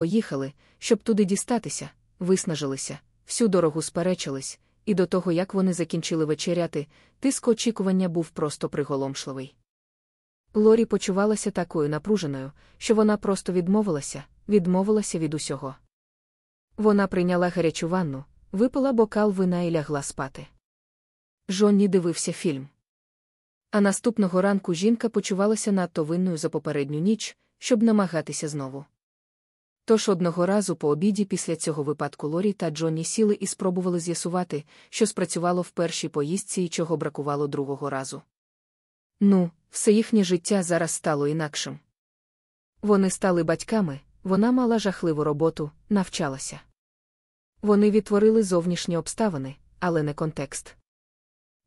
Поїхали, щоб туди дістатися, виснажилися, всю дорогу сперечились, і до того, як вони закінчили вечеряти, тиск очікування був просто приголомшливий. Лорі почувалася такою напруженою, що вона просто відмовилася, відмовилася від усього. Вона прийняла гарячу ванну, випила бокал вина і лягла спати. Жонні дивився фільм. А наступного ранку жінка почувалася надто винною за попередню ніч, щоб намагатися знову. Тож одного разу по обіді після цього випадку Лорі та Джонні сіли і спробували з'ясувати, що спрацювало в першій поїздці і чого бракувало другого разу. Ну, все їхнє життя зараз стало інакшим. Вони стали батьками, вона мала жахливу роботу, навчалася. Вони відтворили зовнішні обставини, але не контекст.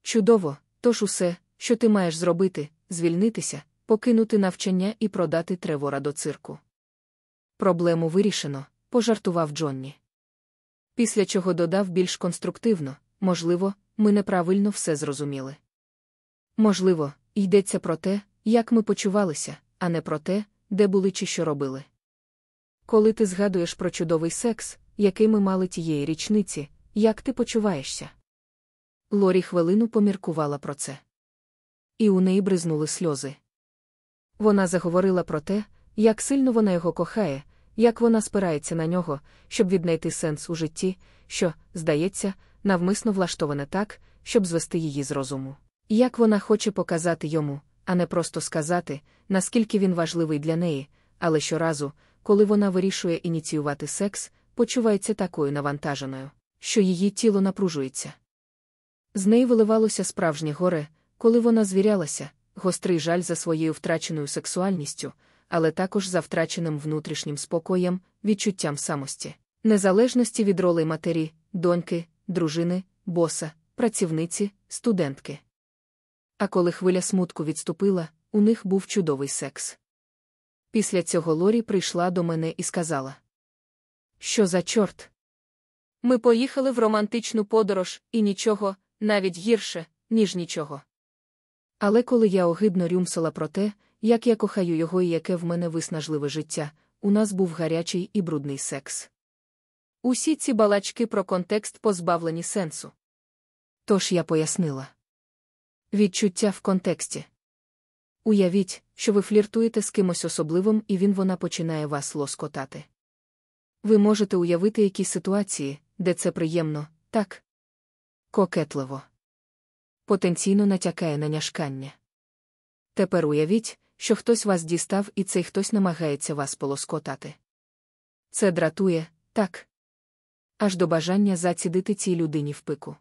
Чудово, тож усе, що ти маєш зробити, звільнитися, покинути навчання і продати тревора до цирку. Проблему вирішено, пожартував Джонні. Після чого додав більш конструктивно, можливо, ми неправильно все зрозуміли. Можливо, йдеться про те, як ми почувалися, а не про те, де були чи що робили. Коли ти згадуєш про чудовий секс, який ми мали тієї річниці, як ти почуваєшся? Лорі хвилину поміркувала про це. І у неї бризнули сльози. Вона заговорила про те, як сильно вона його кохає, як вона спирається на нього, щоб віднайти сенс у житті, що, здається, навмисно влаштоване так, щоб звести її з розуму. Як вона хоче показати йому, а не просто сказати, наскільки він важливий для неї, але щоразу, коли вона вирішує ініціювати секс, почувається такою навантаженою, що її тіло напружується. З неї виливалося справжнє горе, коли вона звірялася, гострий жаль за своєю втраченою сексуальністю, але також за втраченим внутрішнім спокоєм, відчуттям самості, незалежності від ролей матері, доньки, дружини, боса, працівниці, студентки. А коли хвиля смутку відступила, у них був чудовий секс. Після цього Лорі прийшла до мене і сказала: Що за чорт? Ми поїхали в романтичну подорож, і нічого, навіть гірше, ніж нічого. Але коли я огидно рюмсала про те, як я кохаю його і яке в мене виснажливе життя, у нас був гарячий і брудний секс. Усі ці балачки про контекст позбавлені сенсу. Тож я пояснила. Відчуття в контексті. Уявіть, що ви фліртуєте з кимось особливим, і він вона починає вас лоскотати. Ви можете уявити якісь ситуації, де це приємно, так? Кокетливо. Потенційно натякає на няшкання. Тепер уявіть, що хтось вас дістав і цей хтось намагається вас полоскотати. Це дратує, так. Аж до бажання зацідити цій людині в пику.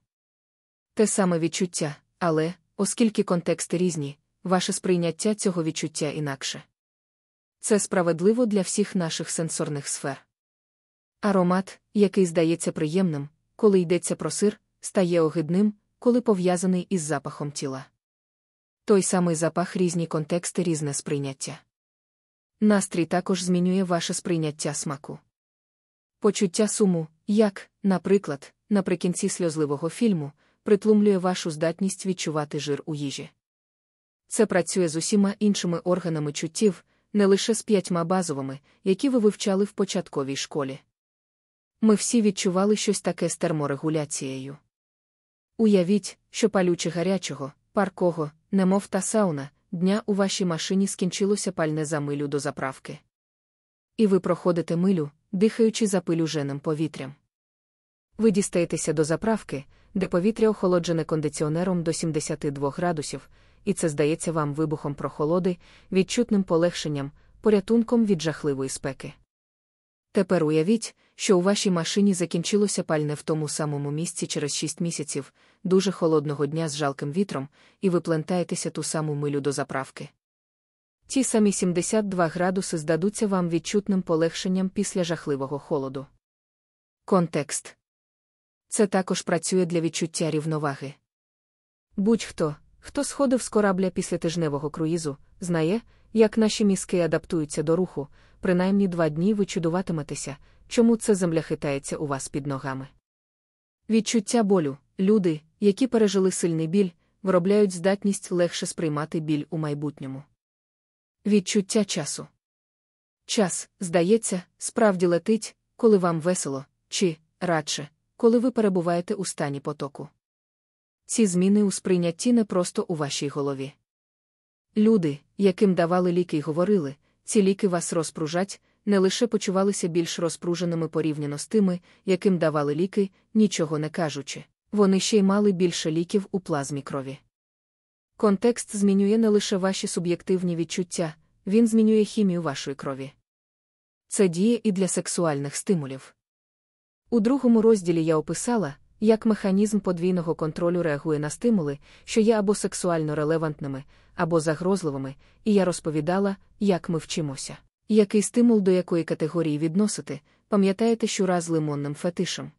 Те саме відчуття, але, оскільки контексти різні, ваше сприйняття цього відчуття інакше. Це справедливо для всіх наших сенсорних сфер. Аромат, який здається приємним, коли йдеться про сир, стає огидним, коли пов'язаний із запахом тіла. Той самий запах різні контексти, різне сприйняття. Настрій також змінює ваше сприйняття смаку. Почуття суму, як, наприклад, наприкінці сльозливого фільму, притлумлює вашу здатність відчувати жир у їжі. Це працює з усіма іншими органами чуттів, не лише з п'ятьма базовими, які ви вивчали в початковій школі. Ми всі відчували щось таке з терморегуляцією. Уявіть, що палюче гарячого, паркого, немов та сауна, дня у вашій машині скінчилося пальне за милю до заправки. І ви проходите милю, дихаючи запилюженим повітрям. Ви дістаєтеся до заправки, де повітря охолоджене кондиціонером до 72 градусів, і це здається вам вибухом прохолоди, відчутним полегшенням, порятунком від жахливої спеки. Тепер уявіть, що у вашій машині закінчилося пальне в тому самому місці через 6 місяців, дуже холодного дня з жалким вітром, і ви плентаєтеся ту саму милю до заправки. Ті самі 72 градуси здадуться вам відчутним полегшенням після жахливого холоду. Контекст це також працює для відчуття рівноваги. Будь-хто, хто сходив з корабля після тижневого круїзу, знає, як наші мізки адаптуються до руху, принаймні два дні ви чудуватиметеся, чому це земля хитається у вас під ногами. Відчуття болю, люди, які пережили сильний біль, виробляють здатність легше сприймати біль у майбутньому. Відчуття часу. Час, здається, справді летить, коли вам весело, чи, радше, коли ви перебуваєте у стані потоку. Ці зміни у сприйнятті не просто у вашій голові. Люди, яким давали ліки й говорили, ці ліки вас розпружать, не лише почувалися більш розпруженими порівняно з тими, яким давали ліки, нічого не кажучи, вони ще й мали більше ліків у плазмі крові. Контекст змінює не лише ваші суб'єктивні відчуття, він змінює хімію вашої крові. Це діє і для сексуальних стимулів. У другому розділі я описала, як механізм подвійного контролю реагує на стимули, що є або сексуально релевантними, або загрозливими, і я розповідала, як ми вчимося. Який стимул до якої категорії відносити, пам'ятаєте, щура з лимонним фетишем.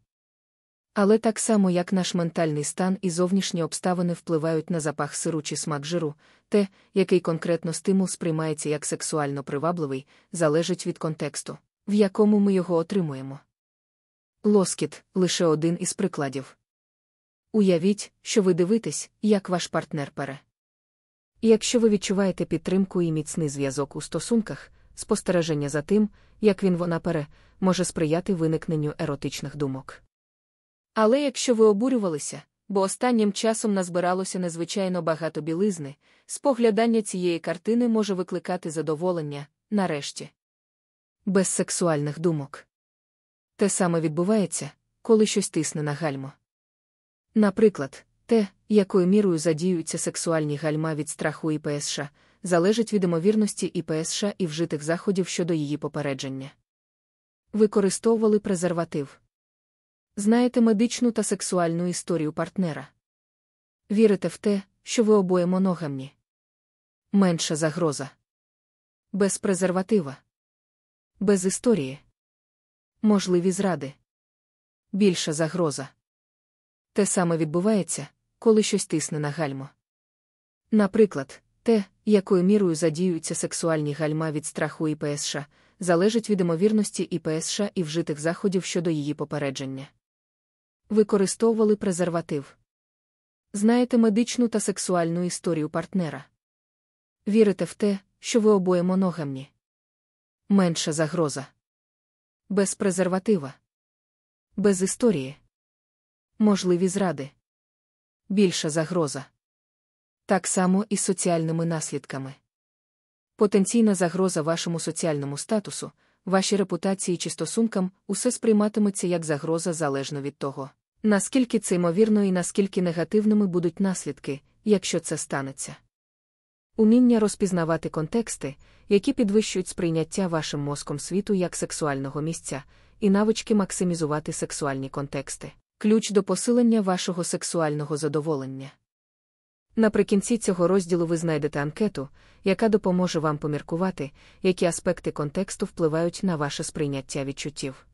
Але так само, як наш ментальний стан і зовнішні обставини впливають на запах сиру чи смак жиру, те, який конкретно стимул сприймається як сексуально привабливий, залежить від контексту, в якому ми його отримуємо. Лоскіт лише один із прикладів. Уявіть, що ви дивитесь, як ваш партнер пере. Якщо ви відчуваєте підтримку і міцний зв'язок у стосунках, спостереження за тим, як він вона пере, може сприяти виникненню еротичних думок. Але якщо ви обурювалися, бо останнім часом назбиралося незвичайно багато білизни, споглядання цієї картини може викликати задоволення, нарешті. Без сексуальних думок. Те саме відбувається, коли щось тисне на гальмо. Наприклад, те, якою мірою задіюються сексуальні гальма від страху і ПСШ, залежить від імовірності і ПСШ і вжитих заходів щодо її попередження. Використовували презерватив. Знаєте медичну та сексуальну історію партнера. Вірите в те, що ви обоє моногамні. Менша загроза. Без презерватива. Без історії. Можливі зради. Більша загроза. Те саме відбувається, коли щось тисне на гальмо. Наприклад, те, якою мірою задіюються сексуальні гальма від страху і ПСШ, залежить від імовірності і ПСШ і вжитих заходів щодо її попередження. Використовували презерватив. Знаєте медичну та сексуальну історію партнера. Вірите в те, що ви обоє моногамні. Менша загроза. Без презерватива. Без історії. Можливі зради. Більша загроза. Так само і соціальними наслідками. Потенційна загроза вашому соціальному статусу, вашій репутації чи стосункам усе сприйматиметься як загроза залежно від того, наскільки це ймовірно і наскільки негативними будуть наслідки, якщо це станеться. Уміння розпізнавати контексти, які підвищують сприйняття вашим мозком світу як сексуального місця, і навички максимізувати сексуальні контексти ключ до посилення вашого сексуального задоволення. Наприкінці цього розділу ви знайдете анкету, яка допоможе вам поміркувати, які аспекти контексту впливають на ваше сприйняття відчуттів.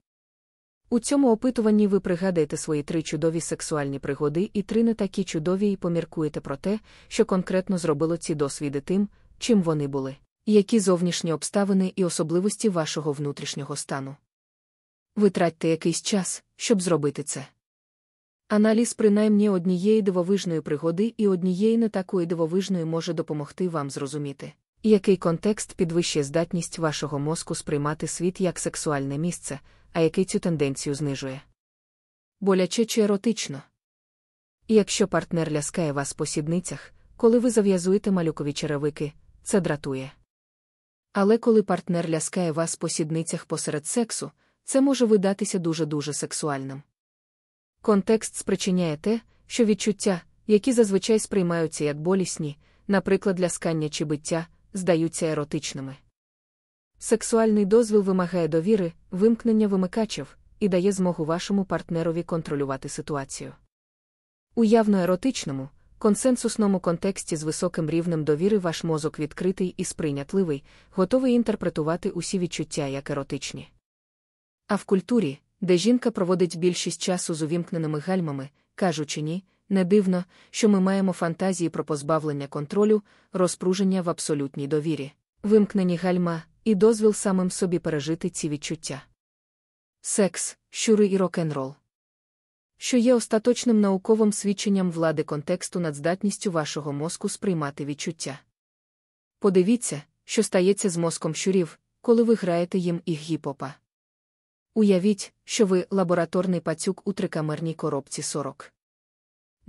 У цьому опитуванні ви пригадаєте свої три чудові сексуальні пригоди і три не такі чудові і поміркуєте про те, що конкретно зробило ці досвіди тим, чим вони були, які зовнішні обставини і особливості вашого внутрішнього стану. Витратьте якийсь час, щоб зробити це. Аналіз принаймні однієї дивовижної пригоди і однієї не такої дивовижної може допомогти вам зрозуміти, який контекст підвищує здатність вашого мозку сприймати світ як сексуальне місце, а який цю тенденцію знижує. Боляче чи еротично. І якщо партнер ляскає вас по сідницях, коли ви зав'язуєте малюкові черевики, це дратує. Але коли партнер ляскає вас по сідницях посеред сексу, це може видатися дуже-дуже сексуальним. Контекст спричиняє те, що відчуття, які зазвичай сприймаються як болісні, наприклад, ляскання чи биття, здаються еротичними. Сексуальний дозвіл вимагає довіри, вимкнення вимикачів і дає змогу вашому партнерові контролювати ситуацію. У явно еротичному, консенсусному контексті з високим рівнем довіри ваш мозок відкритий і сприйнятливий, готовий інтерпретувати усі відчуття як еротичні. А в культурі, де жінка проводить більшість часу з увімкненими гальмами, кажучи ні, не дивно, що ми маємо фантазії про позбавлення контролю, розпруження в абсолютній довірі, вимкнені гальма і дозвіл самим собі пережити ці відчуття. Секс, щури і рок-н-рол. Що є остаточним науковим свідченням влади контексту над здатністю вашого мозку сприймати відчуття. Подивіться, що стається з мозком щурів, коли ви граєте їм і гіпопа. Уявіть, що ви лабораторний пацюк у трикамерній коробці 40.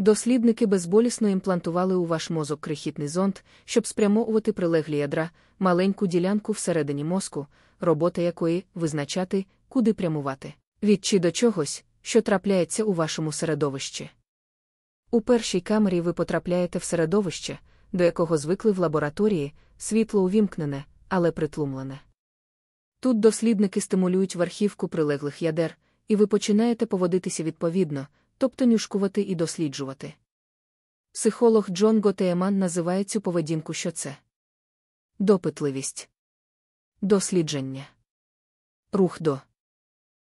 Дослідники безболісно імплантували у ваш мозок крихітний зонд, щоб спрямовувати прилеглі ядра, маленьку ділянку всередині мозку, робота якої визначати, куди прямувати, від чи до чогось, що трапляється у вашому середовищі. У першій камері ви потрапляєте в середовище, до якого звикли в лабораторії, світло увімкнене, але притлумлене. Тут дослідники стимулюють верхівку прилеглих ядер, і ви починаєте поводитися відповідно, тобто нюшкувати і досліджувати. Психолог Джон Готееман називає цю поведінку що це допитливість, дослідження, рух до.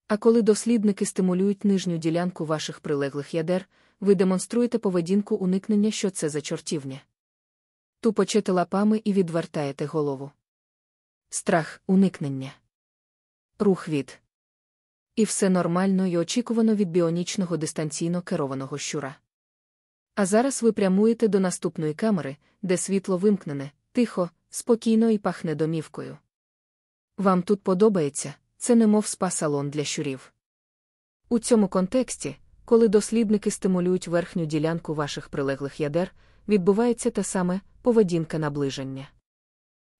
А коли дослідники стимулюють нижню ділянку ваших прилеглих ядер, ви демонструєте поведінку уникнення, що це за чортівня. Тупочете лапами і відвертаєте голову. Страх, уникнення. Рух від. І все нормально і очікувано від біонічного дистанційно керованого щура. А зараз ви прямуєте до наступної камери, де світло вимкнене, тихо, спокійно і пахне домівкою. Вам тут подобається, це немов спа-салон для щурів. У цьому контексті, коли дослідники стимулюють верхню ділянку ваших прилеглих ядер, відбувається те саме поведінка наближення.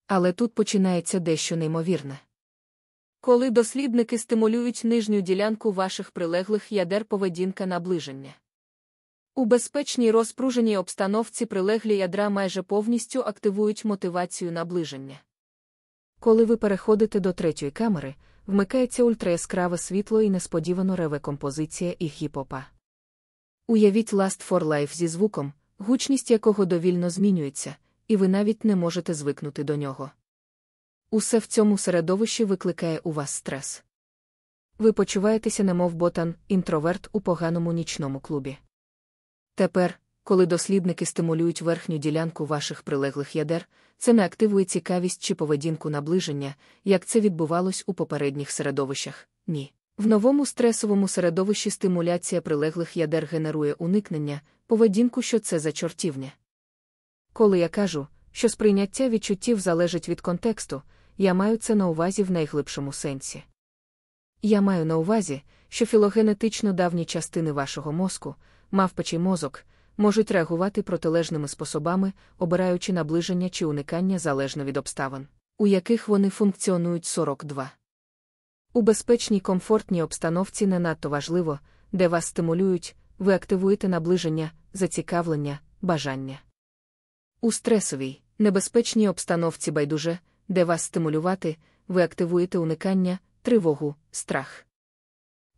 Але тут починається дещо неймовірне. Коли дослідники стимулюють нижню ділянку ваших прилеглих ядер поведінка наближення. У безпечній розпруженій обстановці прилеглі ядра майже повністю активують мотивацію наближення. Коли ви переходите до третьої камери, вмикається ультраяскраве світло і несподівано реве композиція і гіпопа. Уявіть Last for Life зі звуком, гучність якого довільно змінюється, і ви навіть не можете звикнути до нього. Усе в цьому середовищі викликає у вас стрес. Ви почуваєтеся, немов ботан, інтроверт у поганому нічному клубі. Тепер, коли дослідники стимулюють верхню ділянку ваших прилеглих ядер, це не активує цікавість чи поведінку наближення, як це відбувалось у попередніх середовищах. Ні. В новому стресовому середовищі стимуляція прилеглих ядер генерує уникнення, поведінку, що це за чортівня. Коли я кажу, що сприйняття відчуттів залежить від контексту, я маю це на увазі в найглибшому сенсі. Я маю на увазі, що філогенетично давні частини вашого мозку, мавпачий мозок, можуть реагувати протилежними способами, обираючи наближення чи уникання залежно від обставин, у яких вони функціонують 42. У безпечній комфортній обстановці не надто важливо, де вас стимулюють, ви активуєте наближення, зацікавлення, бажання. У стресовій, небезпечній обстановці байдуже, де вас стимулювати, ви активуєте уникання, тривогу, страх.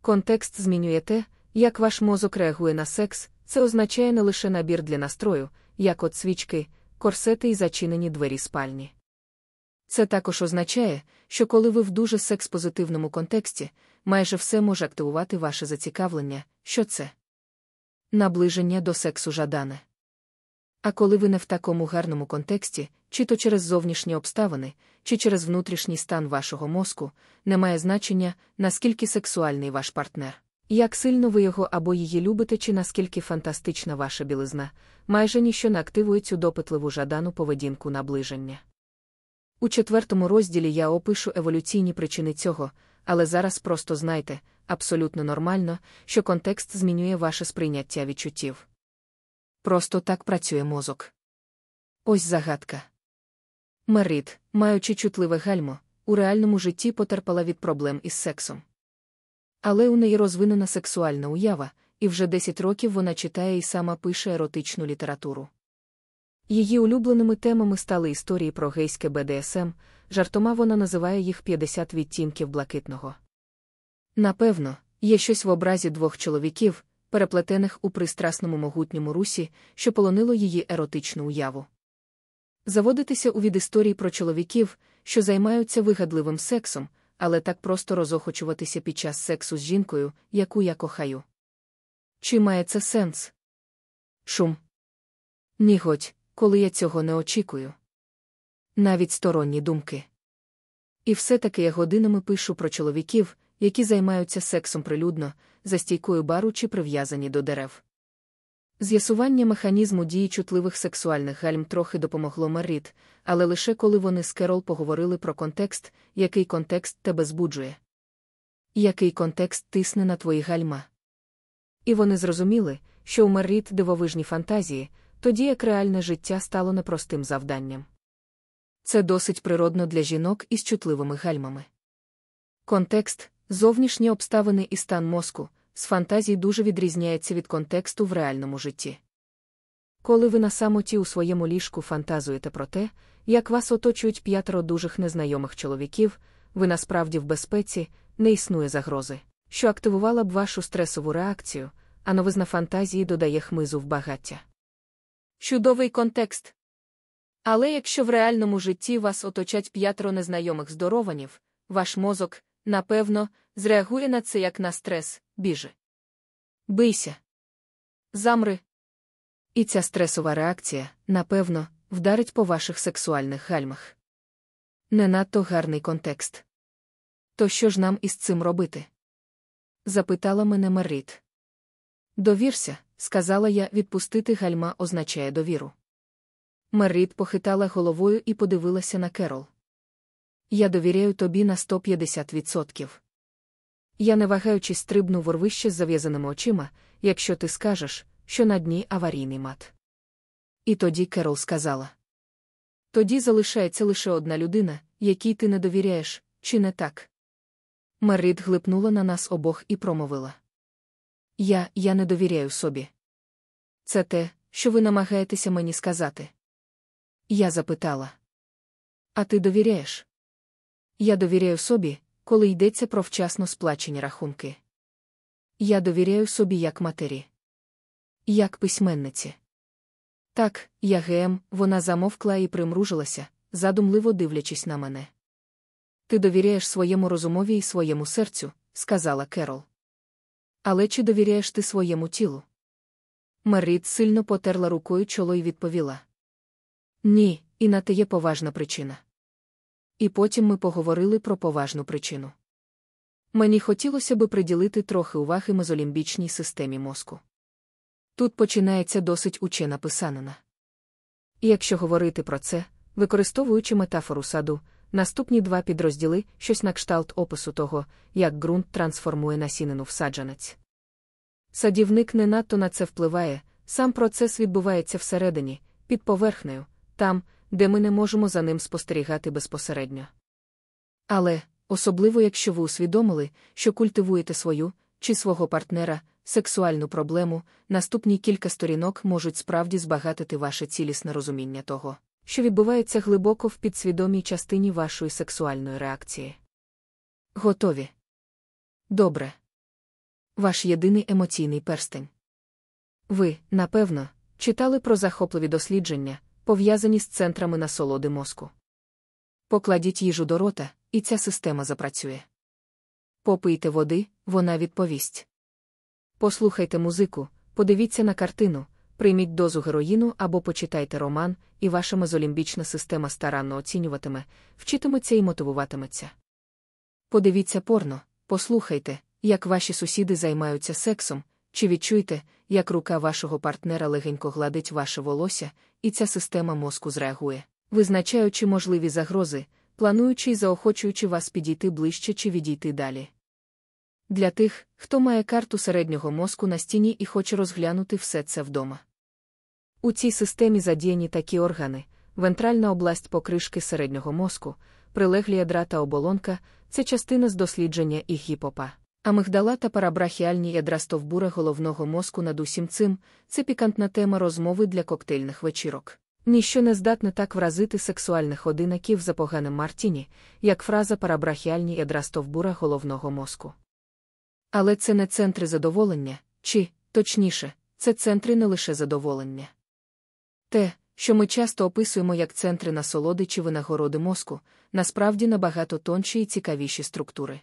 Контекст змінює те, як ваш мозок реагує на секс, це означає не лише набір для настрою, як от свічки, корсети і зачинені двері спальні. Це також означає, що коли ви в дуже секс-позитивному контексті, майже все може активувати ваше зацікавлення, що це наближення до сексу жадане. А коли ви не в такому гарному контексті, чи то через зовнішні обставини, чи через внутрішній стан вашого мозку, не має значення, наскільки сексуальний ваш партнер. Як сильно ви його або її любите, чи наскільки фантастична ваша білизна, майже ніщо не активує цю допитливу жадану поведінку наближення. У четвертому розділі я опишу еволюційні причини цього, але зараз просто знайте, абсолютно нормально, що контекст змінює ваше сприйняття відчуттів. Просто так працює мозок. Ось загадка. Мерит, маючи чутливе гальмо, у реальному житті потерпала від проблем із сексом. Але у неї розвинена сексуальна уява, і вже 10 років вона читає і сама пише еротичну літературу. Її улюбленими темами стали історії про гейське БДСМ, жартома вона називає їх 50 відтінків блакитного. Напевно, є щось в образі двох чоловіків, переплетених у пристрасному могутньому русі, що полонило її еротичну уяву. Заводитися у від історій про чоловіків, що займаються вигадливим сексом, але так просто розохочуватися під час сексу з жінкою, яку я кохаю. Чи має це сенс? Шум. Ніготь, коли я цього не очікую. Навіть сторонні думки. І все-таки я годинами пишу про чоловіків, які займаються сексом прилюдно, за стійкою бару чи прив'язані до дерев. З'ясування механізму дії чутливих сексуальних гальм трохи допомогло Мерріт, але лише коли вони з Керол поговорили про контекст, який контекст тебе збуджує. Який контекст тисне на твої гальма. І вони зрозуміли, що у Мерріт дивовижні фантазії, тоді як реальне життя стало непростим завданням. Це досить природно для жінок із чутливими гальмами. Контекст, зовнішні обставини і стан мозку з фантазій дуже відрізняється від контексту в реальному житті. Коли ви на самоті у своєму ліжку фантазуєте про те, як вас оточують п'ятеро дужих незнайомих чоловіків, ви насправді в безпеці, не існує загрози, що активувала б вашу стресову реакцію, а новизна фантазії додає хмизу в багаття. Чудовий контекст. Але якщо в реальному житті вас оточать п'ятеро незнайомих здорованів, ваш мозок, напевно, зреагує на це як на стрес, біжи. Бийся. Замри. І ця стресова реакція, напевно, вдарить по ваших сексуальних гальмах. Не надто гарний контекст. То що ж нам із цим робити? запитала мене Мерріт. Довірся, сказала я, відпустити гальма означає довіру. Мерріт похитала головою і подивилася на Керол. Я довіряю тобі на 150%. Я не вагаючись стрибну в орвище з зав'язаними очима, якщо ти скажеш, що на дні аварійний мат. І тоді Керол сказала: Тоді залишається лише одна людина, якій ти не довіряєш, чи не так? Мерріт глипнула на нас обох і промовила: Я, я не довіряю собі. Це те, що ви намагаєтеся мені сказати. Я запитала. А ти довіряєш? Я довіряю собі, коли йдеться про вчасно сплачені рахунки. Я довіряю собі як матері, як письменниці. Так, я ГМ, вона замовкла і примружилася, задумливо дивлячись на мене. Ти довіряєш своєму розумові і своєму серцю, сказала Керол. Але чи довіряєш ти своєму тілу? Маріт сильно потерла рукою чоло і відповіла: Ні, і на те є поважна причина. І потім ми поговорили про поважну причину. Мені хотілося би приділити трохи уваги мезолімбічній системі мозку. Тут починається досить учена писанина. Якщо говорити про це, використовуючи метафору саду, наступні два підрозділи щось на кшталт опису того, як ґрунт трансформує насінину в саджанець. Садівник не надто на це впливає, сам процес відбувається всередині, під поверхнею, там, де ми не можемо за ним спостерігати безпосередньо. Але, особливо якщо ви усвідомили, що культивуєте свою чи свого партнера, сексуальну проблему, наступні кілька сторінок можуть справді збагатити ваше цілісне розуміння того, що відбувається глибоко в підсвідомій частині вашої сексуальної реакції. Готові. Добре. Ваш єдиний емоційний перстень. Ви, напевно, читали про захопливі дослідження, пов'язані з центрами насолоди мозку. Покладіть їжу до рота, і ця система запрацює. Попийте води, вона відповість. Послухайте музику, подивіться на картину, прийміть дозу героїну або почитайте роман, і ваша мезолімбічна система старанно оцінюватиме, вчитиметься і мотивуватиметься. Подивіться порно, послухайте, як ваші сусіди займаються сексом, чи відчуйте, як рука вашого партнера легенько гладить ваше волосся, і ця система мозку зреагує, визначаючи можливі загрози, плануючи і заохочуючи вас підійти ближче чи відійти далі. Для тих, хто має карту середнього мозку на стіні і хоче розглянути все це вдома. У цій системі задіяні такі органи, вентральна область покришки середнього мозку, прилеглі ядра та оболонка це частина з дослідження і гіпопа. Амигдала та парабрахіальні ядра стовбура головного мозку над усім цим це пікантна тема розмови для коктейльних вечірок. Ніщо не здатне так вразити сексуальних одинаків за поганим Мартіні, як фраза парабрахіальні ядра стовбура головного мозку. Але це не центри задоволення, чи, точніше, це центри не лише задоволення. Те, що ми часто описуємо як центри насолоди чи винагороди мозку, насправді набагато тонші і цікавіші структури.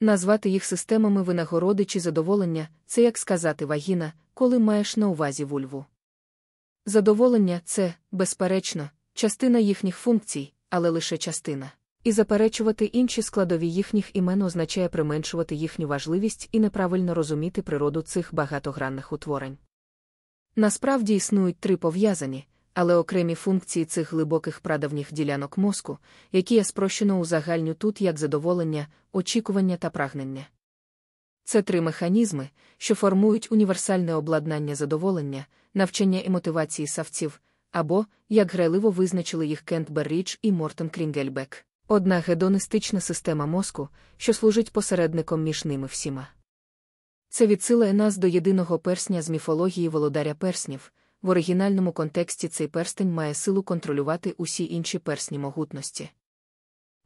Назвати їх системами винагороди чи задоволення це як сказати вагіна, коли маєш на увазі вульву. Задоволення це, безперечно, частина їхніх функцій, але лише частина. І заперечувати інші складові їхніх імен означає применшувати їхню важливість і неправильно розуміти природу цих багатогранних утворень. Насправді існують три пов'язані, але окремі функції цих глибоких прадавніх ділянок мозку, які я спрощено узагальню тут як задоволення, очікування та прагнення. Це три механізми, що формують універсальне обладнання задоволення, навчання і мотивації савців, або, як грайливо визначили їх Кент Беррідж і Мортон Крінгельбек, одна гедонистична система мозку, що служить посередником між ними всіма. Це відсилає нас до єдиного персня з міфології володаря перснів. В оригінальному контексті цей перстень має силу контролювати усі інші персні могутності.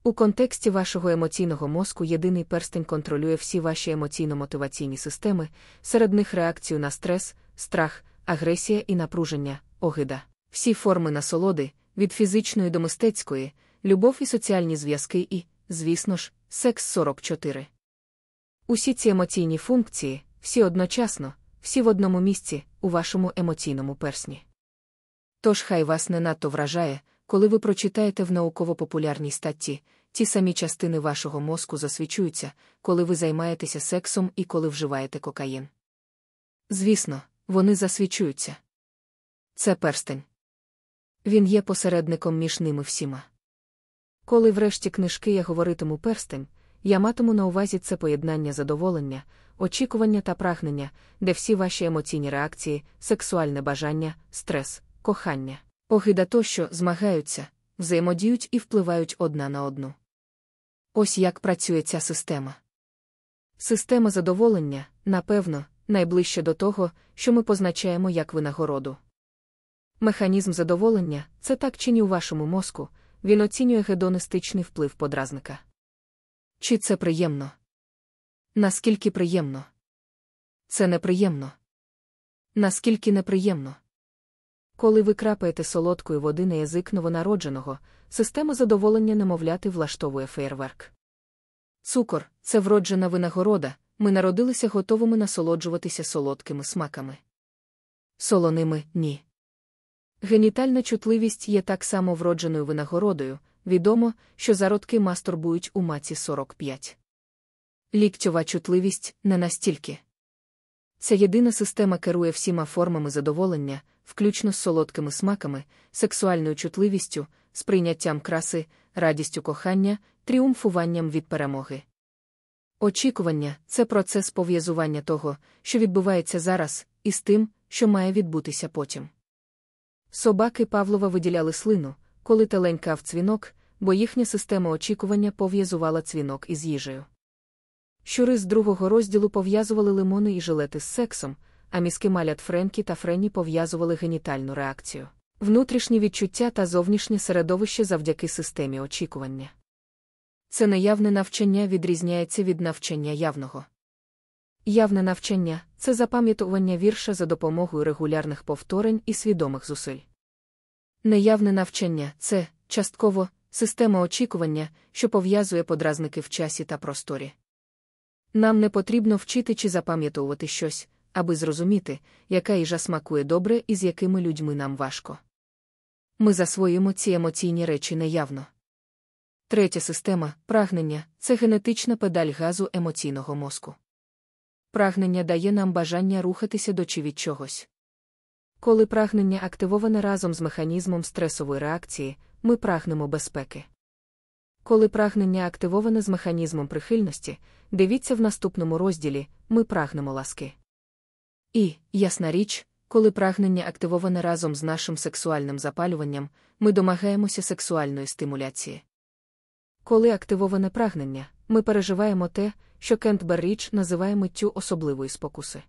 У контексті вашого емоційного мозку єдиний перстень контролює всі ваші емоційно-мотиваційні системи, серед них реакцію на стрес, страх, агресія і напруження, огида, всі форми насолоди, від фізичної до мистецької, любов і соціальні зв'язки і, звісно ж, секс 44. Усі ці емоційні функції, всі одночасно, всі в одному місці, у вашому емоційному персні. Тож хай вас не надто вражає, коли ви прочитаєте в науково-популярній статті, ті самі частини вашого мозку засвічуються, коли ви займаєтеся сексом і коли вживаєте кокаїн. Звісно, вони засвічуються. Це перстень. Він є посередником між ними всіма. Коли врешті книжки я говоритиму перстень, я матиму на увазі це поєднання задоволення, очікування та прагнення, де всі ваші емоційні реакції, сексуальне бажання, стрес, кохання, огида тощо змагаються, взаємодіють і впливають одна на одну. Ось як працює ця система. Система задоволення, напевно, найближче до того, що ми позначаємо як винагороду. Механізм задоволення це так чи ні у вашому мозку, він оцінює гедонистичний вплив подразника. Чи це приємно? Наскільки приємно? Це неприємно. Наскільки неприємно? Коли ви крапаєте солодкої води на язик новонародженого, система задоволення немовляти влаштовує фейерверк. Цукор це вроджена винагорода, ми народилися готовими насолоджуватися солодкими смаками. Солоними ні. Генітальна чутливість є так само вродженою винагородою, відомо, що зародки мастурбують у маці 45. Ліктьова чутливість не настільки. Ця єдина система керує всіма формами задоволення, включно з солодкими смаками, сексуальною чутливістю, сприйняттям краси, радістю кохання, тріумфуванням від перемоги. Очікування це процес пов'язування того, що відбувається зараз, із тим, що має відбутися потім. Собаки Павлова виділяли слину, коли теленькав цвінок, бо їхня система очікування пов'язувала цвінок із їжею. Щури з другого розділу пов'язували лимони і жилети з сексом, а мізки малят Френкі та Френі пов'язували генітальну реакцію, внутрішні відчуття та зовнішнє середовище завдяки системі очікування. Це неявне навчання відрізняється від навчання явного. Явне навчання це запам'ятування вірша за допомогою регулярних повторень і свідомих зусиль. Неявне навчання це, частково, система очікування, що пов'язує подразники в часі та просторі. Нам не потрібно вчити чи запам'ятовувати щось, аби зрозуміти, яка їжа смакує добре і з якими людьми нам важко. Ми засвоїмо ці емоційні речі неявно. Третя система прагнення це генетична педаль газу емоційного мозку. Прагнення дає нам бажання рухатися до чи від чогось. Коли прагнення активоване разом з механізмом стресової реакції, ми прагнемо безпеки. Коли прагнення активоване з механізмом прихильності, дивіться в наступному розділі ми прагнемо ласки. І, ясна річ, коли прагнення активоване разом з нашим сексуальним запалюванням, ми домагаємося сексуальної стимуляції. Коли активоване прагнення, ми переживаємо те, що Кент Берріч називає миттю особливої спокуси.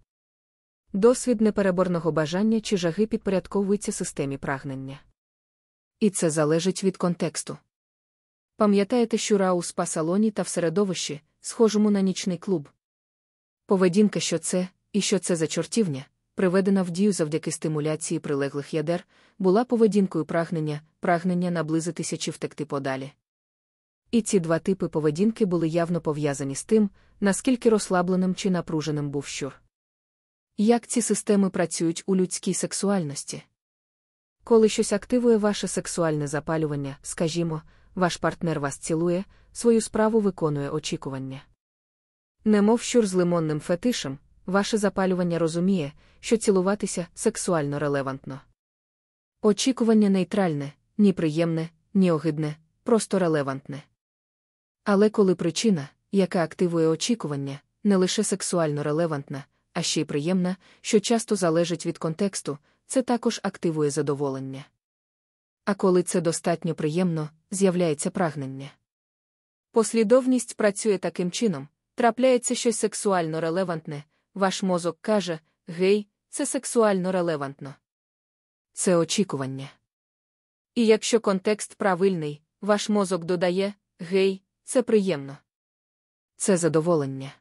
Досвід непереборного бажання чи жаги підпорядковується системі прагнення. І це залежить від контексту. Пам'ятаєте щура у спа-салоні та в середовищі, схожому на нічний клуб? Поведінка, що це, і що це за чортівня, приведена в дію завдяки стимуляції прилеглих ядер, була поведінкою прагнення, прагнення наблизитися чи втекти подалі. І ці два типи поведінки були явно пов'язані з тим, наскільки розслабленим чи напруженим був щур. Як ці системи працюють у людській сексуальності? Коли щось активує ваше сексуальне запалювання, скажімо, ваш партнер вас цілує, свою справу виконує очікування. Немов щур з лимонним фетишем, ваше запалювання розуміє, що цілуватися сексуально релевантно. Очікування нейтральне, ні приємне, ні огидне, просто релевантне. Але коли причина, яка активує очікування, не лише сексуально релевантна, а ще й приємна, що часто залежить від контексту, це також активує задоволення. А коли це достатньо приємно, з'являється прагнення. Послідовність працює таким чином трапляється щось сексуально релевантне, ваш мозок каже гей, це сексуально релевантно. Це очікування. І якщо контекст правильний, ваш мозок додає гей, це приємно. Це задоволення.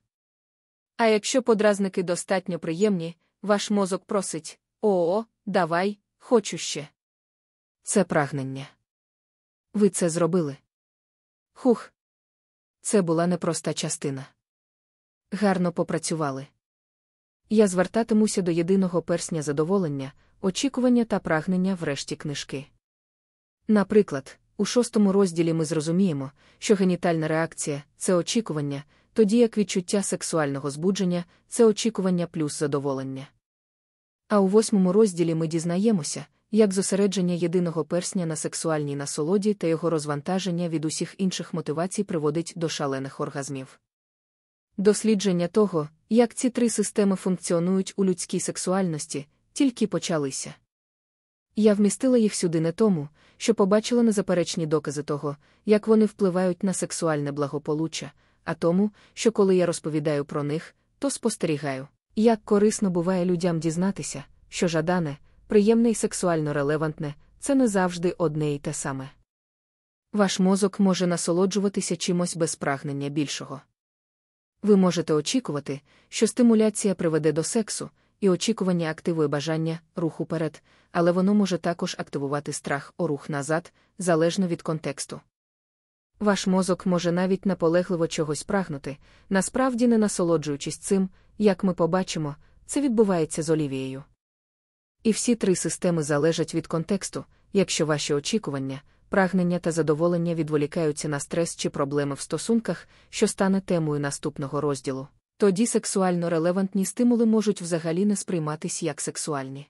А якщо подразники достатньо приємні, ваш мозок просить О, давай, хочу ще. Це прагнення. Ви це зробили. Хух. Це була непроста частина. Гарно попрацювали. Я звертатимуся до єдиного персня задоволення, очікування та прагнення в решті книжки. Наприклад, у шостому розділі ми зрозуміємо, що генітальна реакція це очікування, тоді як відчуття сексуального збудження це очікування плюс задоволення. А у восьмому розділі ми дізнаємося, як зосередження єдиного персня на сексуальній насолоді та його розвантаження від усіх інших мотивацій приводить до шалених оргазмів. Дослідження того, як ці три системи функціонують у людській сексуальності, тільки почалися. Я вмістила їх сюди не тому, що побачила незаперечні докази того, як вони впливають на сексуальне благополуччя, а тому, що коли я розповідаю про них, то спостерігаю, як корисно буває людям дізнатися, що жадане, приємне і сексуально релевантне це не завжди одне і те саме. Ваш мозок може насолоджуватися чимось без прагнення більшого. Ви можете очікувати, що стимуляція приведе до сексу, і очікування активує бажання, рух уперед, але воно може також активувати страх о рух назад, залежно від контексту. Ваш мозок може навіть наполегливо чогось прагнути, насправді не насолоджуючись цим, як ми побачимо, це відбувається з Олівією. І всі три системи залежать від контексту, якщо ваші очікування, прагнення та задоволення відволікаються на стрес чи проблеми в стосунках, що стане темою наступного розділу. Тоді сексуально релевантні стимули можуть взагалі не сприйматись як сексуальні.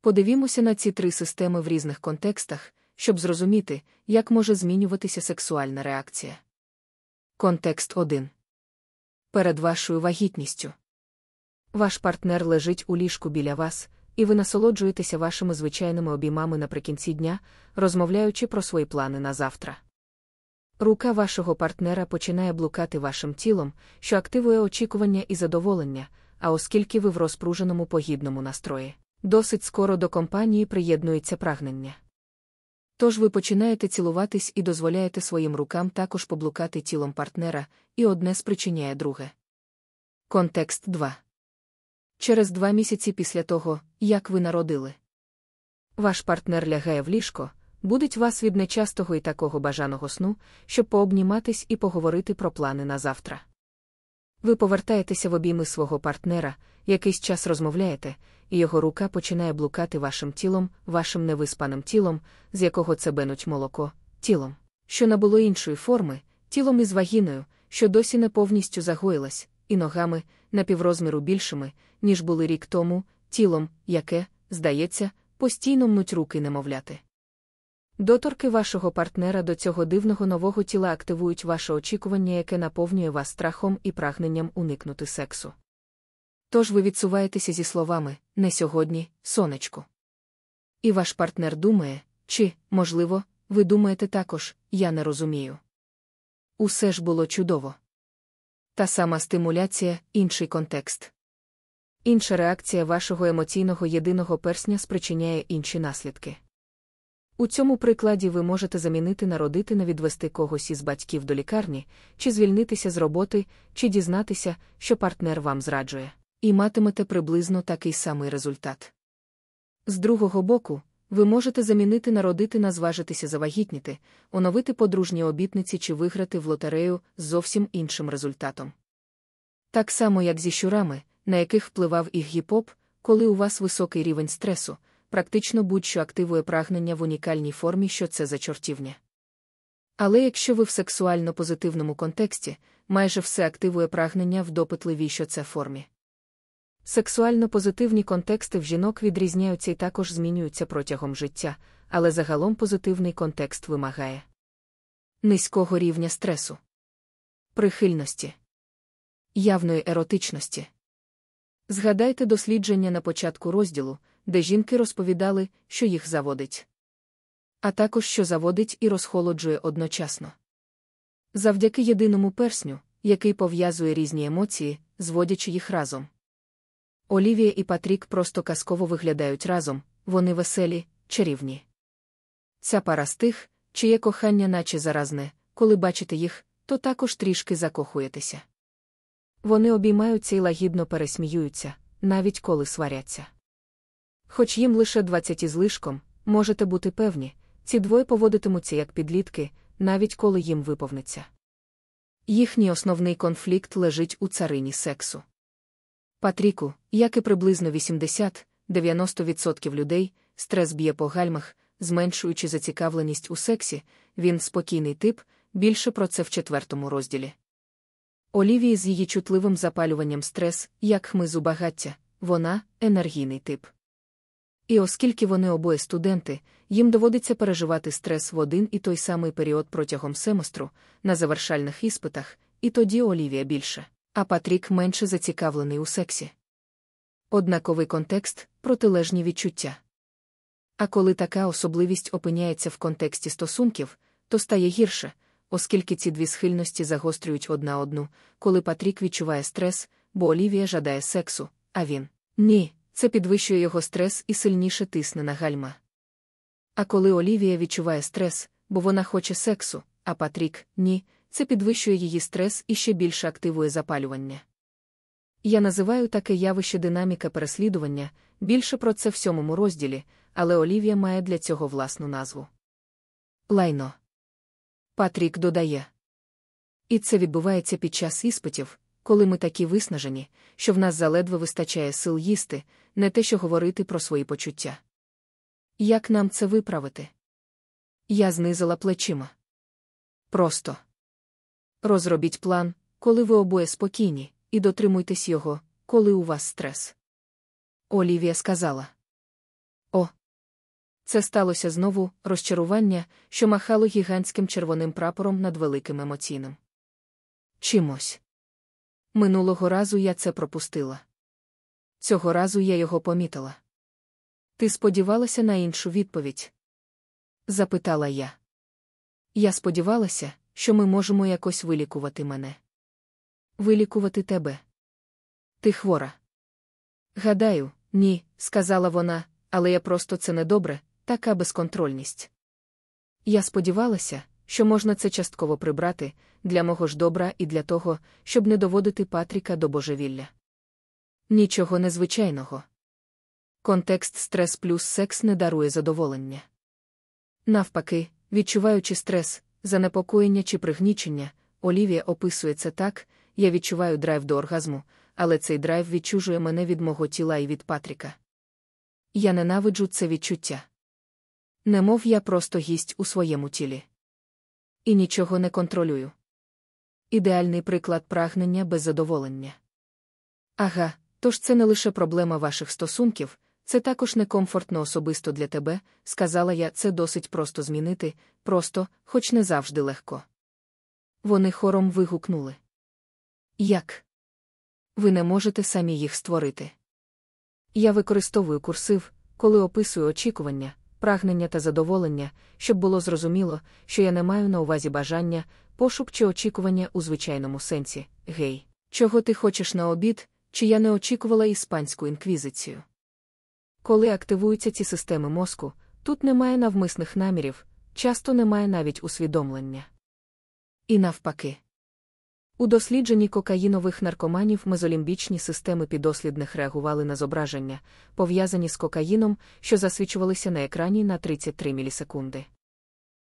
Подивімося на ці три системи в різних контекстах, щоб зрозуміти, як може змінюватися сексуальна реакція. Контекст 1. Перед вашою вагітністю. Ваш партнер лежить у ліжку біля вас, і ви насолоджуєтеся вашими звичайними обіймами наприкінці дня, розмовляючи про свої плани на завтра. Рука вашого партнера починає блукати вашим тілом, що активує очікування і задоволення, а оскільки ви в розпруженому погідному настрої, досить скоро до компанії приєднується прагнення. Тож ви починаєте цілуватись і дозволяєте своїм рукам також поблукати тілом партнера, і одне спричиняє друге. Контекст 2. Через два місяці після того, як ви народили. Ваш партнер лягає в ліжко, будить вас від нечастого і такого бажаного сну, щоб пообніматись і поговорити про плани на завтра. Ви повертаєтеся в обійми свого партнера, якийсь час розмовляєте, і його рука починає блукати вашим тілом, вашим невиспаним тілом, з якого це бенуть молоко, тілом, що набуло іншої форми, тілом із вагіною, що досі не повністю загоїлась, і ногами, на піврозміру більшими, ніж були рік тому, тілом, яке, здається, постійно мнуть руки немовляти. Доторки вашого партнера до цього дивного нового тіла активують ваше очікування, яке наповнює вас страхом і прагненням уникнути сексу. Тож ви відсуваєтеся зі словами не сьогодні, сонечку. І ваш партнер думає, чи, можливо, ви думаєте також, я не розумію. Усе ж було чудово. Та сама стимуляція, інший контекст. Інша реакція вашого емоційного єдиного персня спричиняє інші наслідки. У цьому прикладі ви можете замінити народити на відвести когось із батьків до лікарні, чи звільнитися з роботи, чи дізнатися, що партнер вам зраджує, і матимете приблизно такий самий результат. З другого боку, ви можете замінити народити на зважитися завагітніти, оновити подружні обітниці чи виграти в лотерею з зовсім іншим результатом. Так само, як зі щурами, на яких впливав і гіпоп, коли у вас високий рівень стресу, практично будь-що активує прагнення в унікальній формі, що це за чортівня. Але якщо ви в сексуально позитивному контексті, майже все активує прагнення в допитливій що це формі. Сексуально позитивні контексти в жінок відрізняються і також змінюються протягом життя, але загалом позитивний контекст вимагає низького рівня стресу, прихильності, явної еротичності. Згадайте дослідження на початку розділу, де жінки розповідали, що їх заводить, а також що заводить і розхолоджує одночасно. Завдяки єдиному персню, який пов'язує різні емоції, зводячи їх разом. Олівія і Патрік просто казково виглядають разом, вони веселі, чарівні. Ця пара з тих, чиє кохання наче заразне, коли бачите їх, то також трішки закохуєтеся. Вони обіймаються і лагідно пересміюються, навіть коли сваряться. Хоч їм лише двадцять із лишком, можете бути певні, ці двоє поводитимуться як підлітки, навіть коли їм виповниться. Їхній основний конфлікт лежить у царині сексу. Патріку, як і приблизно 80-90% людей, стрес б'є по гальмах, зменшуючи зацікавленість у сексі, він спокійний тип, більше про це в четвертому розділі. Олівії з її чутливим запалюванням стрес, як хмизу багаття, вона енергійний тип. І оскільки вони обоє студенти, їм доводиться переживати стрес в один і той самий період протягом семестру, на завершальних іспитах, і тоді Олівія більше, а Патрік менше зацікавлений у сексі. Однаковий контекст протилежні відчуття. А коли така особливість опиняється в контексті стосунків, то стає гірше, оскільки ці дві схильності загострюють одна одну, коли Патрік відчуває стрес, бо Олівія жадає сексу, а він ні, це підвищує його стрес і сильніше тисне на гальма. А коли Олівія відчуває стрес, бо вона хоче сексу, а Патрік ні, це підвищує її стрес і ще більше активує запалювання. Я називаю таке явище динаміка переслідування, більше про це в сьомому розділі, але Олівія має для цього власну назву. Лайно. Патрік додає. І це відбувається під час іспитів, коли ми такі виснажені, що в нас заледве вистачає сил їсти, не те, що говорити про свої почуття. Як нам це виправити? Я знизила плечима. Просто розробіть план, коли ви обоє спокійні, і дотримуйтесь його, коли у вас стрес. Олівія сказала. О, це сталося знову розчарування, що махало гігантським червоним прапором над великим емоційним. Чимось. Минулого разу я це пропустила. Цього разу я його помітила. Ти сподівалася на іншу відповідь? запитала я. Я сподівалася, що ми можемо якось вилікувати мене. Вилікувати тебе. Ти хвора. Гадаю, ні, сказала вона, але я просто це недобре, така безконтрольність. Я сподівалася, що можна це частково прибрати, для мого ж добра і для того, щоб не доводити Патріка до божевілля. Нічого незвичайного. Контекст стрес плюс секс не дарує задоволення. Навпаки, відчуваючи стрес, занепокоєння чи пригнічення, Олівія описує це так: я відчуваю драйв до оргазму, але цей драйв відчужує мене від мого тіла і від Патріка. Я ненавиджу це відчуття. Немов я просто гість у своєму тілі. І нічого не контролюю. Ідеальний приклад прагнення без задоволення. Ага, тож це не лише проблема ваших стосунків, це також некомфортно особисто для тебе, сказала я, це досить просто змінити, просто, хоч не завжди легко. Вони хором вигукнули. Як? Ви не можете самі їх створити. Я використовую курсив, коли описую очікування, прагнення та задоволення, щоб було зрозуміло, що я не маю на увазі бажання, пошук чи очікування у звичайному сенсі, гей, чого ти хочеш на обід, чи я не очікувала іспанську інквізицію. Коли активуються ці системи мозку, тут немає навмисних намірів, часто немає навіть усвідомлення. І навпаки. У дослідженні кокаїнових наркоманів мезолімбічні системи підослідних реагували на зображення, пов'язані з кокаїном, що засвічувалися на екрані на 33 мілісекунди.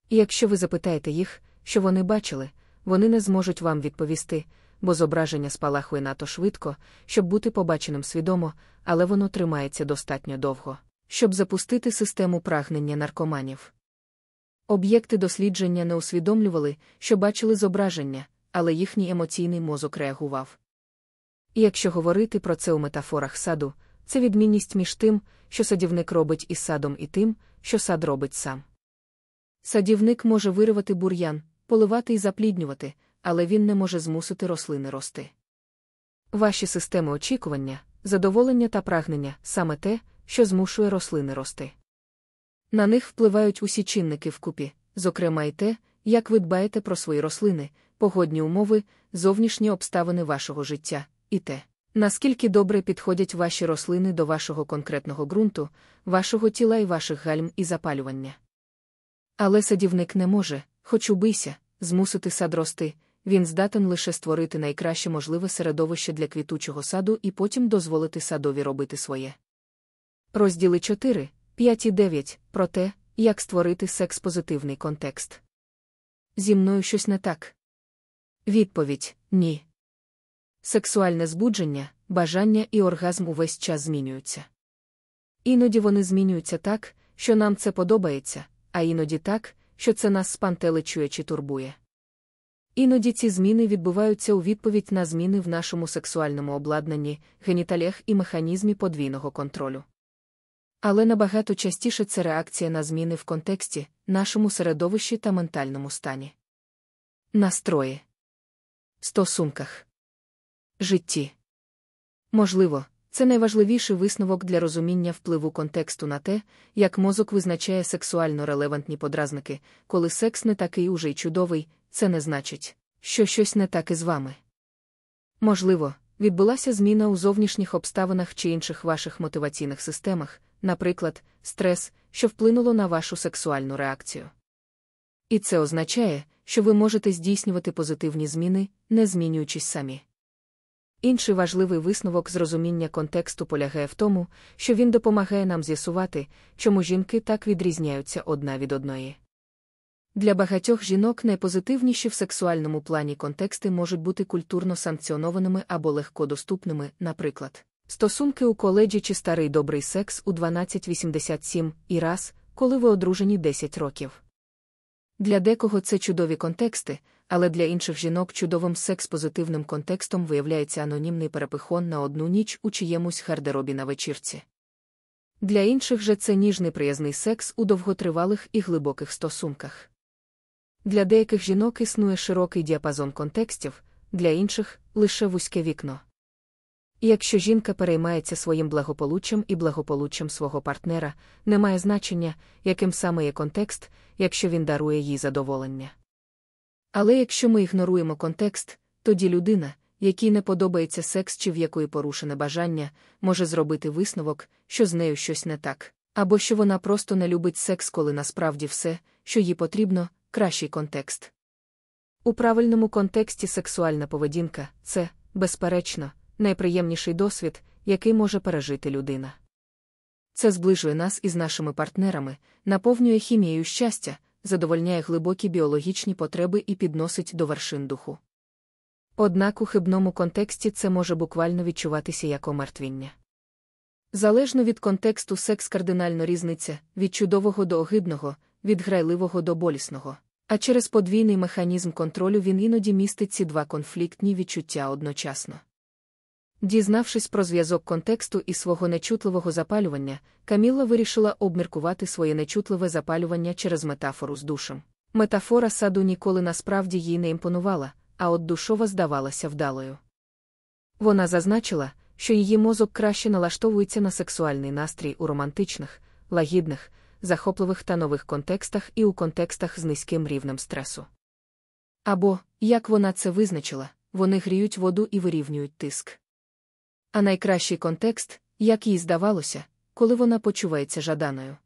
І якщо ви запитаєте їх, що вони бачили, вони не зможуть вам відповісти, бо зображення спалахує надто швидко, щоб бути побаченим свідомо, але воно тримається достатньо довго, щоб запустити систему прагнення наркоманів. Об'єкти дослідження не усвідомлювали, що бачили зображення, але їхній емоційний мозок реагував. І якщо говорити про це у метафорах саду, це відмінність між тим, що садівник робить із садом і тим, що сад робить сам. Садівник може виривати бур'ян, поливати і запліднювати, але він не може змусити рослини рости. Ваші системи очікування, задоволення та прагнення саме те, що змушує рослини рости. На них впливають усі чинники вкупі, зокрема й те, як ви дбаєте про свої рослини, погодні умови, зовнішні обставини вашого життя, і те, наскільки добре підходять ваші рослини до вашого конкретного ґрунту, вашого тіла і ваших гальм і запалювання. Але садівник не може, хоч убийся, змусити сад рости, він здатен лише створити найкраще можливе середовище для квітучого саду і потім дозволити садові робити своє. Розділи 4, 5 і 9 про те, як створити секс-позитивний контекст. Зі мною щось не так. Відповідь ні. Сексуальне збудження, бажання і оргазм увесь час змінюються. Іноді вони змінюються так, що нам це подобається, а іноді так, що це нас спантеличує чи турбує. Іноді ці зміни відбуваються у відповідь на зміни в нашому сексуальному обладнанні, геніталіях і механізмі подвійного контролю. Але набагато частіше це реакція на зміни в контексті, нашому середовищі та ментальному стані. Настрої. Стосунках. Житті. Можливо, це найважливіший висновок для розуміння впливу контексту на те, як мозок визначає сексуально релевантні подразники, коли секс не такий уже й чудовий, це не значить, що щось не так із вами. Можливо, відбулася зміна у зовнішніх обставинах чи інших ваших мотиваційних системах, наприклад, стрес, що вплинуло на вашу сексуальну реакцію. І це означає, що ви можете здійснювати позитивні зміни, не змінюючись самі. Інший важливий висновок з розуміння контексту полягає в тому, що він допомагає нам з'ясувати, чому жінки так відрізняються одна від одної. Для багатьох жінок найпозитивніші в сексуальному плані контексти можуть бути культурно санкціонованими або легкодоступними, наприклад, стосунки у коледжі чи старий добрий секс у 1287 і раз, коли ви одружені 10 років. Для декого це чудові контексти, але для інших жінок чудовим секс-позитивним контекстом виявляється анонімний перепихон на одну ніч у чиємусь гардеробі на вечірці. Для інших же це ніжний приязний секс у довготривалих і глибоких стосунках. Для деяких жінок існує широкий діапазон контекстів, для інших лише вузьке вікно. Якщо жінка переймається своїм благополуччям і благополуччям свого партнера, не має значення, яким саме є контекст, якщо він дарує їй задоволення. Але якщо ми ігноруємо контекст, тоді людина, якій не подобається секс чи в якої порушене бажання, може зробити висновок, що з нею щось не так, або що вона просто не любить секс, коли насправді все, що їй потрібно, кращий контекст. У правильному контексті сексуальна поведінка це, безперечно, найприємніший досвід, який може пережити людина. Це зближує нас із нашими партнерами, наповнює хімією щастя, задовольняє глибокі біологічні потреби і підносить до вершин духу. Однак у хибному контексті це може буквально відчуватися як омертвіння. Залежно від контексту, секс кардинально різниця від чудового до огидного, від грайливого до болісного. А через подвійний механізм контролю він іноді містить ці два конфліктні відчуття одночасно. Дізнавшись про зв'язок контексту і свого нечутливого запалювання, Камілла вирішила обміркувати своє нечутливе запалювання через метафору з душем. Метафора саду ніколи насправді їй не імпонувала, а от душова здавалася вдалою. Вона зазначила, що її мозок краще налаштовується на сексуальний настрій у романтичних, лагідних, захопливих та нових контекстах і у контекстах з низьким рівнем стресу. Або, як вона це визначила, вони гріють воду і вирівнюють тиск. А найкращий контекст, як їй здавалося, коли вона почувається жаданою.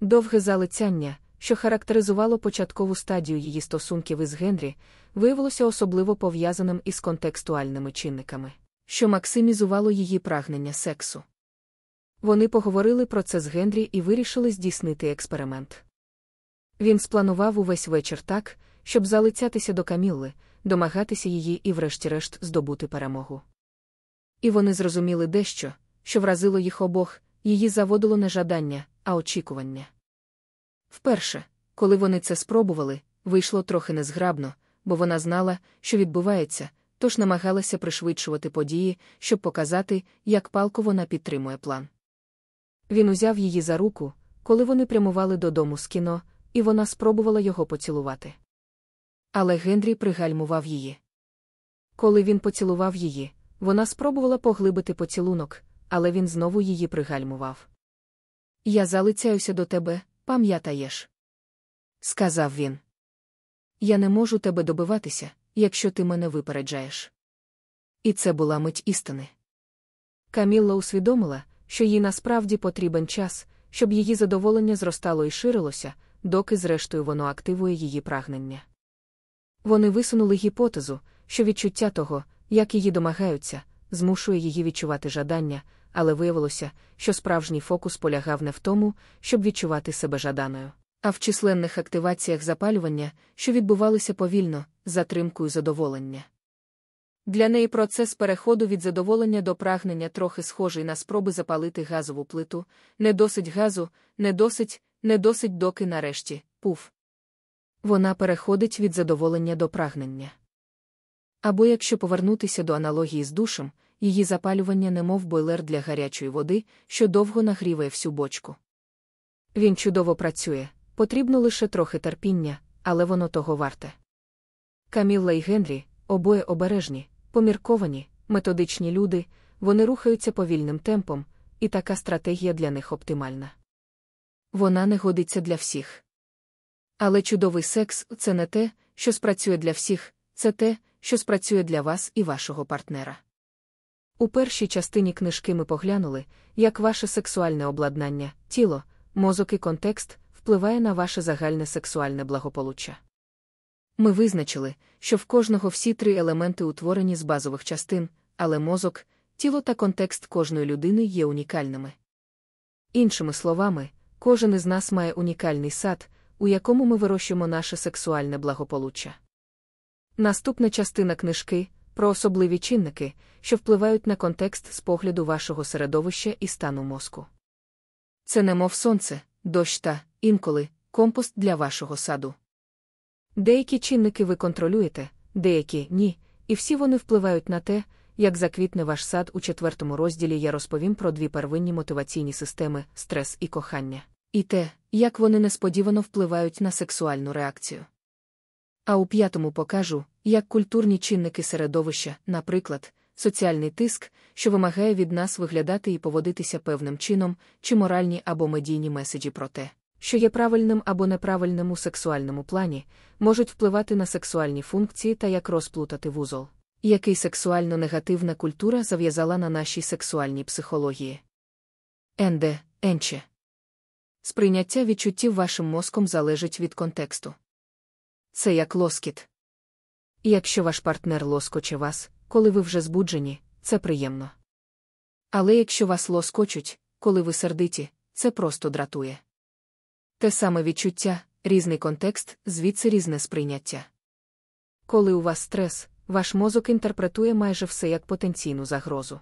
Довге залицяння, що характеризувало початкову стадію її стосунків із Генрі, виявилося особливо пов'язаним із контекстуальними чинниками, що максимізувало її прагнення сексу. Вони поговорили про це з Генрі і вирішили здійснити експеримент. Він спланував увесь вечір так, щоб залицятися до Камілли, домагатися її і, врешті-решт, здобути перемогу. І вони зрозуміли дещо, що вразило їх обох, її заводило не жадання, а очікування. Вперше, коли вони це спробували, вийшло трохи незграбно, бо вона знала, що відбувається, тож намагалася пришвидшувати події, щоб показати, як палко вона підтримує план. Він узяв її за руку, коли вони прямували додому з кіно, і вона спробувала його поцілувати. Але Генрі пригальмував її. Коли він поцілував її, вона спробувала поглибити поцілунок, але він знову її пригальмував. Я залицяюся до тебе, пам'ятаєш? сказав він. Я не можу тебе добиватися, якщо ти мене випереджаєш. І це була мить істини. Камілла усвідомила, що їй насправді потрібен час, щоб її задоволення зростало і ширилося, доки, зрештою, воно активує її прагнення. Вони висунули гіпотезу, що відчуття того, як її домагаються, змушує її відчувати жадання, але виявилося, що справжній фокус полягав не в тому, щоб відчувати себе жаданою, а в численних активаціях запалювання, що відбувалися повільно, затримкою задоволення. Для неї процес переходу від задоволення до прагнення трохи схожий на спроби запалити газову плиту, не досить газу, не досить, не досить, доки нарешті, пуф. Вона переходить від задоволення до прагнення. Або якщо повернутися до аналогії з душем, її запалювання немов бойлер для гарячої води, що довго нагріває всю бочку. Він чудово працює, потрібно лише трохи терпіння, але воно того варте. Камілла і Генрі, обоє обережні, помірковані, методичні люди, вони рухаються повільним темпом, і така стратегія для них оптимальна. Вона не годиться для всіх. Але чудовий секс це не те, що спрацює для всіх, це те, що спрацює для вас і вашого партнера. У першій частині книжки ми поглянули, як ваше сексуальне обладнання, тіло, мозок і контекст впливає на ваше загальне сексуальне благополуччя. Ми визначили, що в кожного всі три елементи утворені з базових частин, але мозок, тіло та контекст кожної людини є унікальними. Іншими словами, кожен із нас має унікальний сад, у якому ми вирощуємо наше сексуальне благополуччя. Наступна частина книжки про особливі чинники, що впливають на контекст з погляду вашого середовища і стану мозку. Це немов сонце, дощ та, інколи, компост для вашого саду. Деякі чинники ви контролюєте, деякі ні, і всі вони впливають на те, як заквітне ваш сад у четвертому розділі я розповім про дві первинні мотиваційні системи стрес і кохання, і те, як вони несподівано впливають на сексуальну реакцію. А у п'ятому покажу, як культурні чинники середовища, наприклад, соціальний тиск, що вимагає від нас виглядати і поводитися певним чином, чи моральні або медійні меседжі про те, що є правильним або неправильним у сексуальному плані, можуть впливати на сексуальні функції та як розплутати вузол, який сексуально негативна культура зав'язала на нашій сексуальній психології. НД, Енче. Сприйняття відчуттів вашим мозком залежить від контексту. Це як лоскіт. І якщо ваш партнер лоскоче вас, коли ви вже збуджені, це приємно. Але якщо вас лоскочуть, коли ви сердиті, це просто дратує. Те саме відчуття, різний контекст, звідси різне сприйняття. Коли у вас стрес, ваш мозок інтерпретує майже все як потенційну загрозу.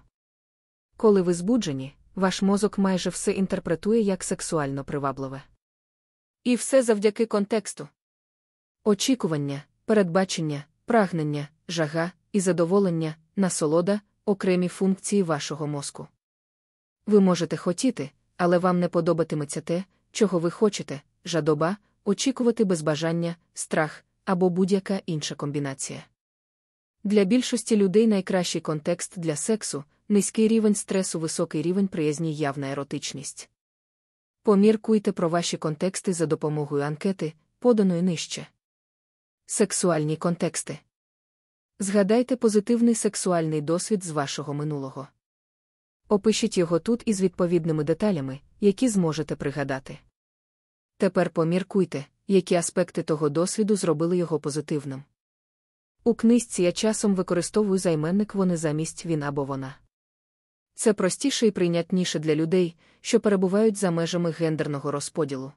Коли ви збуджені, ваш мозок майже все інтерпретує як сексуально привабливе. І все завдяки контексту. Очікування, передбачення, прагнення, жага і задоволення, насолода, окремі функції вашого мозку. Ви можете хотіти, але вам не подобатиметься те, чого ви хочете, жадоба, очікувати без бажання, страх або будь-яка інша комбінація. Для більшості людей найкращий контекст для сексу низький рівень стресу, високий рівень приязні явна еротичність. Поміркуйте про ваші контексти за допомогою анкети, поданої нижче. Сексуальні контексти. Згадайте позитивний сексуальний досвід з вашого минулого. Опишіть його тут із відповідними деталями, які зможете пригадати. Тепер поміркуйте, які аспекти того досвіду зробили його позитивним. У книжці я часом використовую займенник вони замість він або вона. Це простіше і прийнятніше для людей, що перебувають за межами гендерного розподілу.